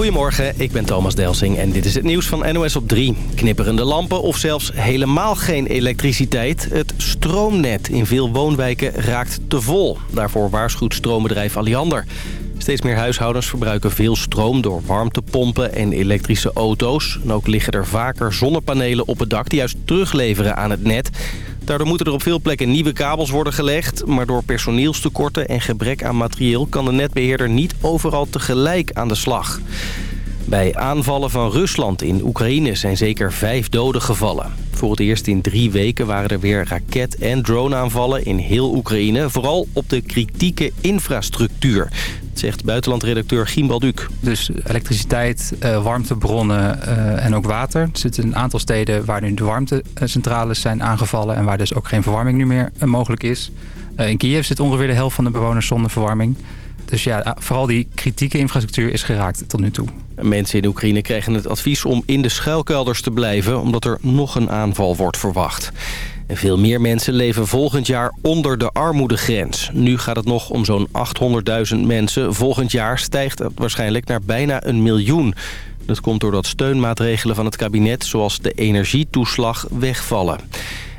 Goedemorgen, ik ben Thomas Delsing en dit is het nieuws van NOS op 3. Knipperende lampen of zelfs helemaal geen elektriciteit. Het stroomnet in veel woonwijken raakt te vol. Daarvoor waarschuwt stroombedrijf Alliander. Steeds meer huishoudens verbruiken veel stroom door warmtepompen en elektrische auto's. En ook liggen er vaker zonnepanelen op het dak die juist terugleveren aan het net. Daardoor moeten er op veel plekken nieuwe kabels worden gelegd. Maar door personeelstekorten en gebrek aan materieel kan de netbeheerder niet overal tegelijk aan de slag. Bij aanvallen van Rusland in Oekraïne zijn zeker vijf doden gevallen. Voor het eerst in drie weken waren er weer raket- en droneaanvallen in heel Oekraïne. Vooral op de kritieke infrastructuur, zegt buitenlandredacteur Giem Balduc. Dus elektriciteit, uh, warmtebronnen uh, en ook water. Er zitten een aantal steden waar nu de warmtecentrales zijn aangevallen... en waar dus ook geen verwarming nu meer uh, mogelijk is. in Kiev zit ongeveer de helft van de bewoners zonder verwarming. Dus ja, vooral die kritieke infrastructuur is geraakt tot nu toe. Mensen in Oekraïne kregen het advies om in de schuilkelders te blijven... omdat er nog een aanval wordt verwacht. En veel meer mensen leven volgend jaar onder de armoedegrens. Nu gaat het nog om zo'n 800.000 mensen. Volgend jaar stijgt het waarschijnlijk naar bijna een miljoen. Dat komt doordat steunmaatregelen van het kabinet... zoals de energietoeslag wegvallen.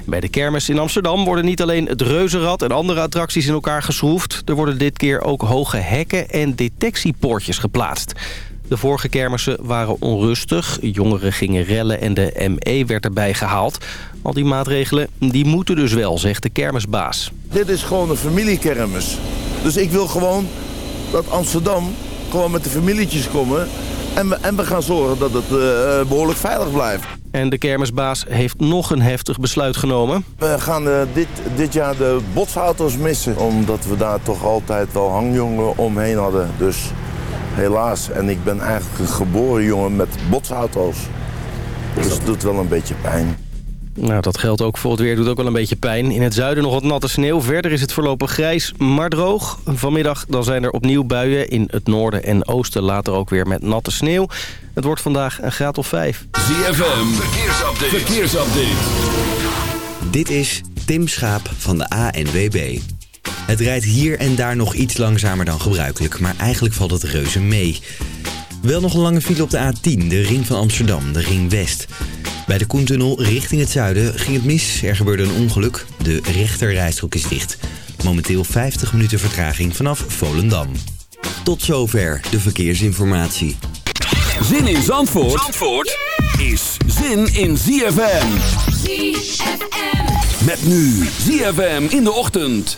Bij de kermis in Amsterdam worden niet alleen het reuzenrad en andere attracties in elkaar geschroefd. Er worden dit keer ook hoge hekken en detectiepoortjes geplaatst. De vorige kermissen waren onrustig, jongeren gingen rellen en de ME werd erbij gehaald. Al die maatregelen die moeten dus wel, zegt de kermisbaas. Dit is gewoon een familiekermis. Dus ik wil gewoon dat Amsterdam gewoon met de familietjes komen... en we, en we gaan zorgen dat het uh, behoorlijk veilig blijft. En de kermisbaas heeft nog een heftig besluit genomen. We gaan uh, dit, dit jaar de botsauto's missen. Omdat we daar toch altijd wel hangjongen omheen hadden. Dus helaas. En ik ben eigenlijk een geboren jongen met botsauto's. Dus dat doet wel een beetje pijn. Nou, dat geldt ook voor het weer. doet ook wel een beetje pijn. In het zuiden nog wat natte sneeuw. Verder is het voorlopig grijs, maar droog. Vanmiddag dan zijn er opnieuw buien. In het noorden en oosten later ook weer met natte sneeuw. Het wordt vandaag een graad of vijf. ZFM, verkeersupdate. verkeersupdate. Dit is Tim Schaap van de ANWB. Het rijdt hier en daar nog iets langzamer dan gebruikelijk, maar eigenlijk valt het reuze mee. Wel nog een lange file op de A10, de ring van Amsterdam, de ring West. Bij de Koentunnel richting het zuiden ging het mis. Er gebeurde een ongeluk. De rechterrijstrook is dicht. Momenteel 50 minuten vertraging vanaf Volendam. Tot zover de verkeersinformatie. Zin in Zandvoort, Zandvoort is zin in ZFM. ZFM. Met nu ZFM in de ochtend.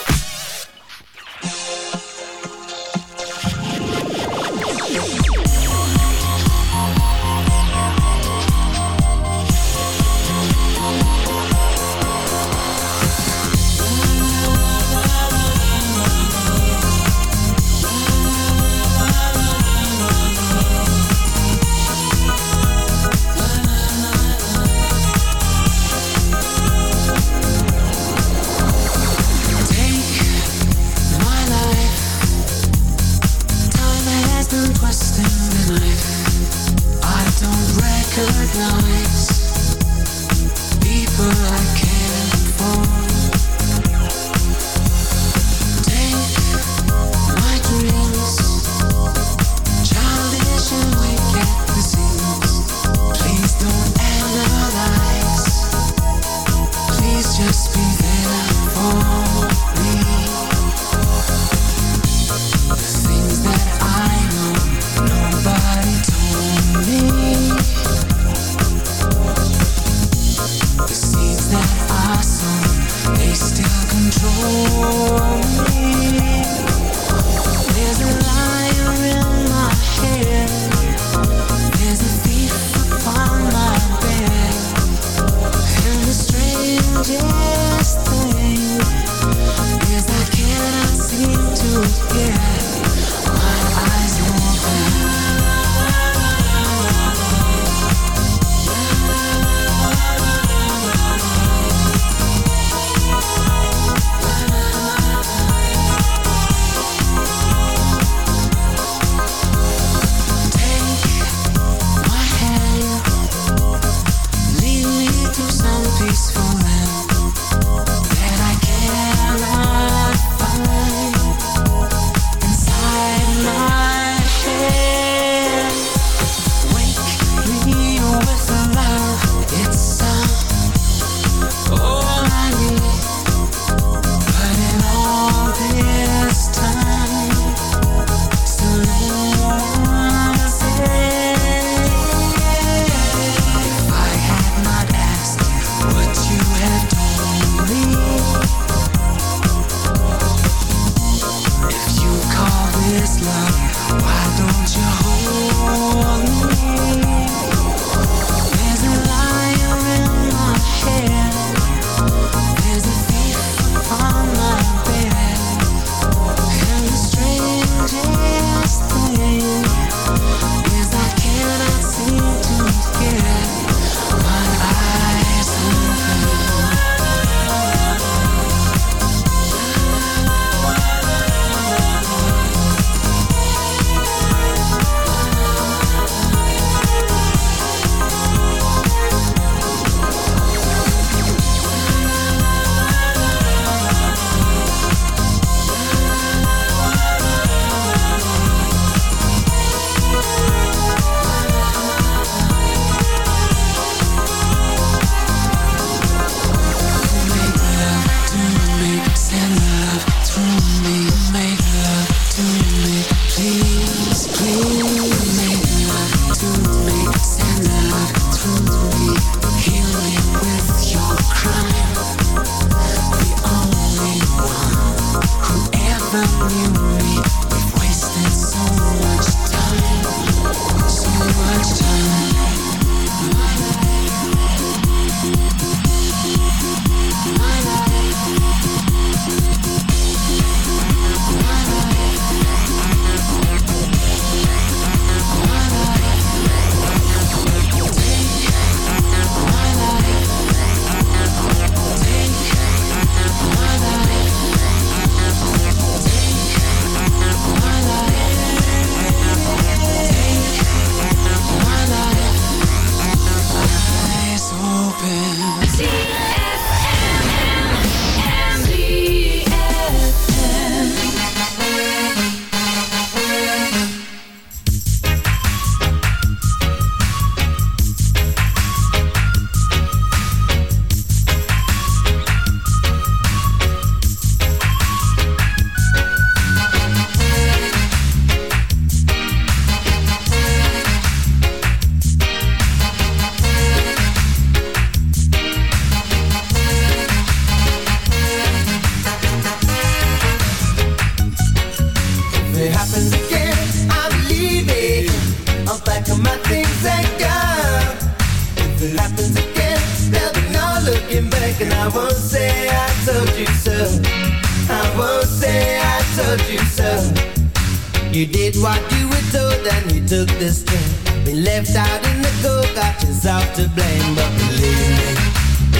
was out to blame But believe me,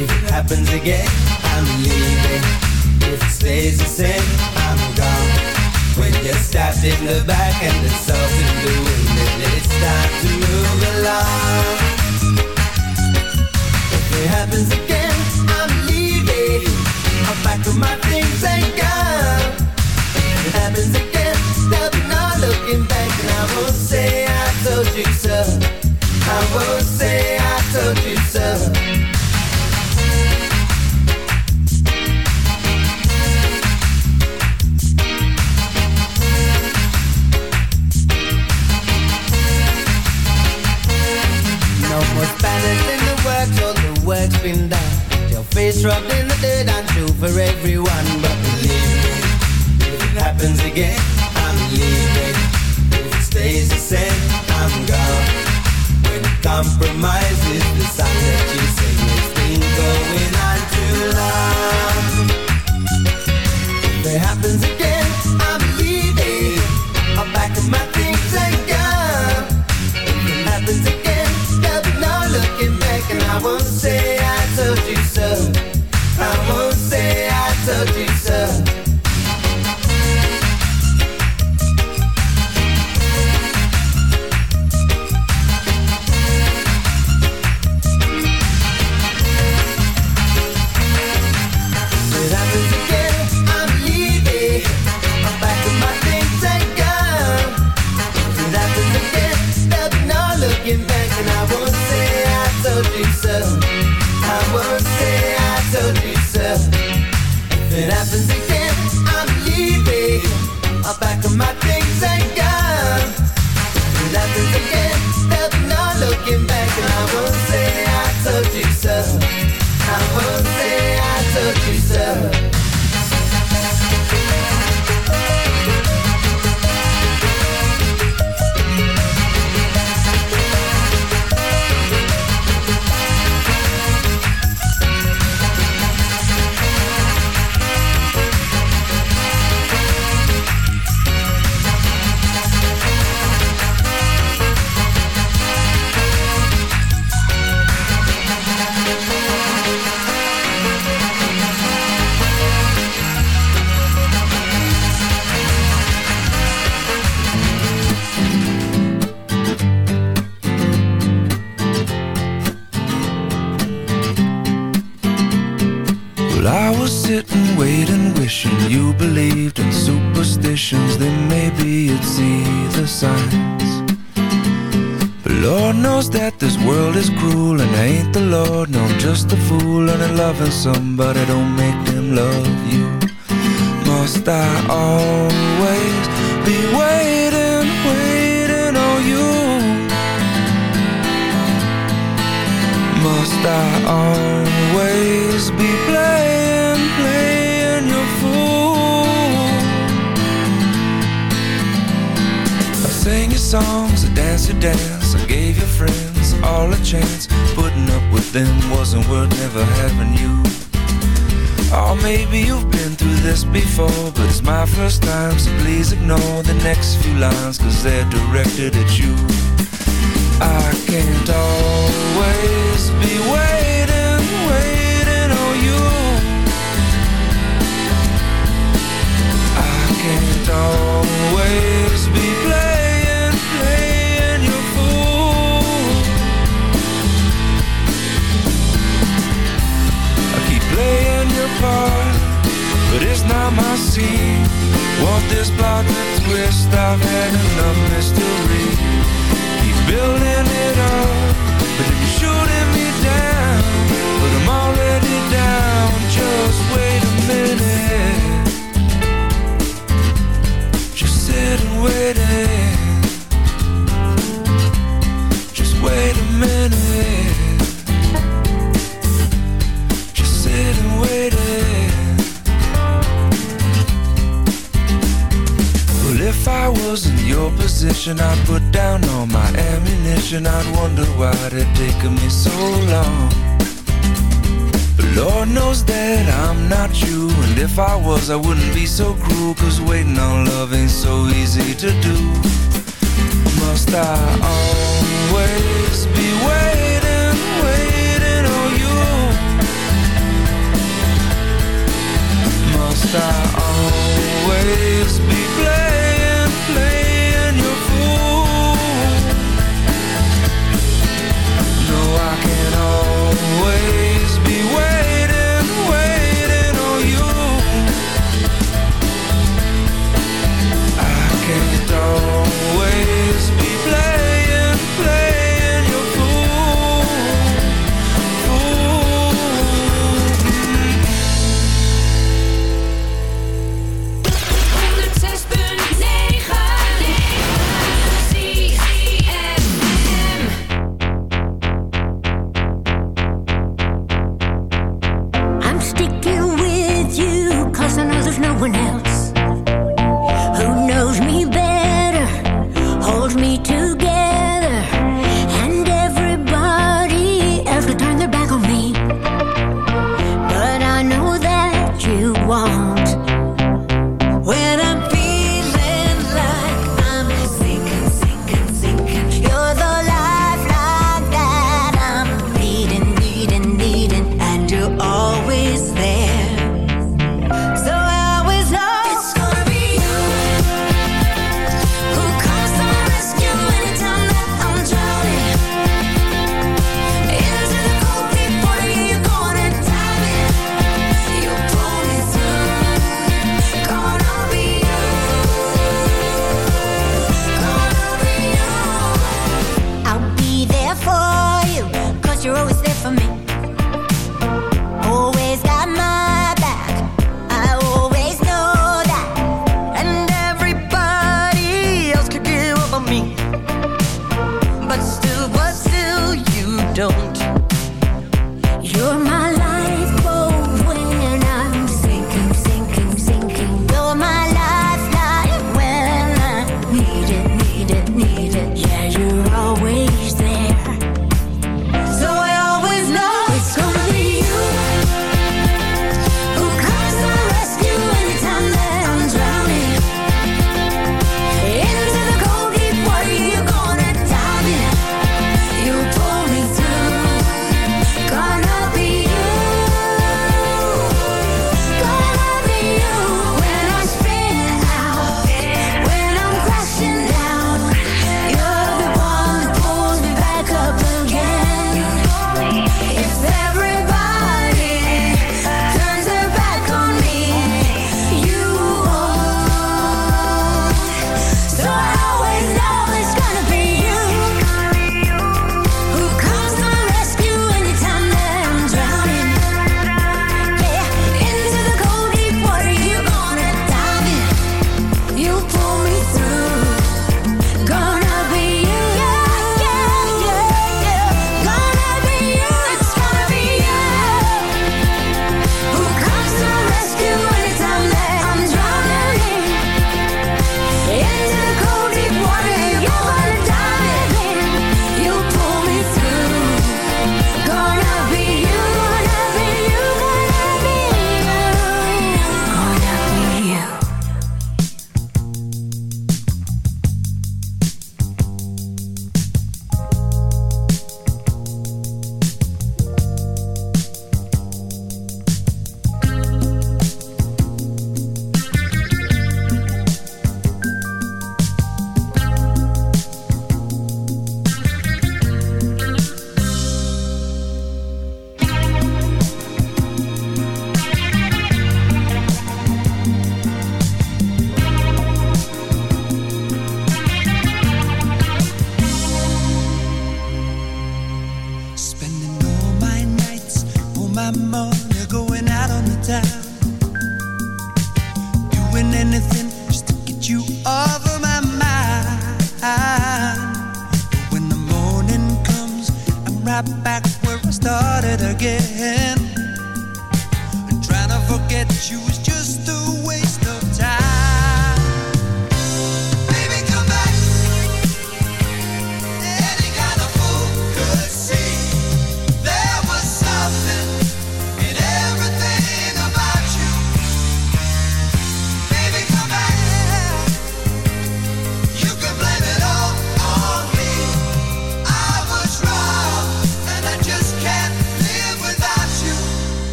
if it happens again I'm leaving. If it stays the same, I'm gone. When you're stabbed in the back And the salt in the wind And it's time to move along. If it happens again, I'm leaving. I'm back to my things and gone If it happens again, there'll be no looking back And I won't say I told you so. I won't say producer. done Your face rubbed in the dirt and true for everyone But believe me, if it happens again I'm leaving If it stays the same, I'm gone Compromises, the song that you sing It's been going on too long If it happens again, I'm leaving. I'll pack up my things and gone. If it happens again, there'll be no looking back And I won't say I told you so.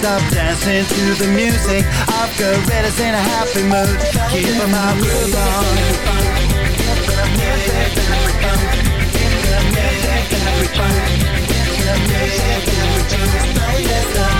Stop dancing to the music. I've got gorillas in a happy mood. Keep my groove on. There's a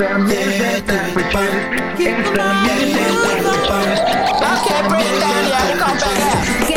Extra minute, everybody. Extra minute, everybody. Okay, Prince Daniel, come back here.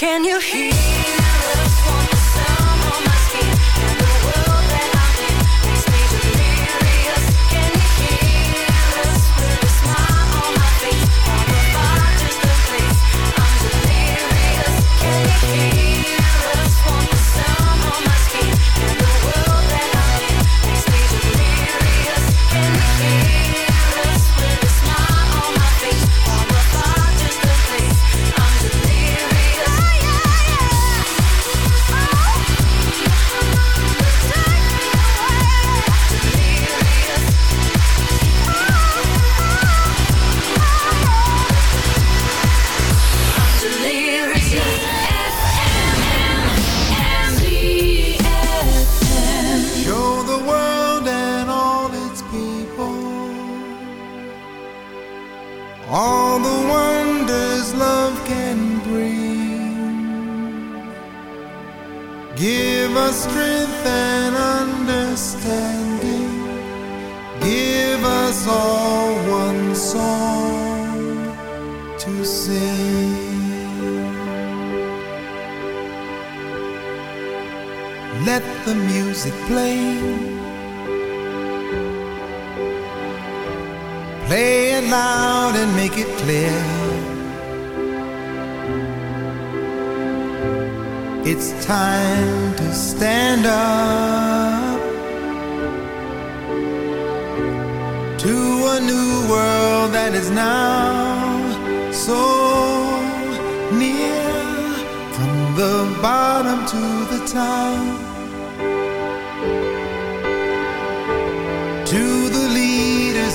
Can you hear us?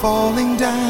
falling down.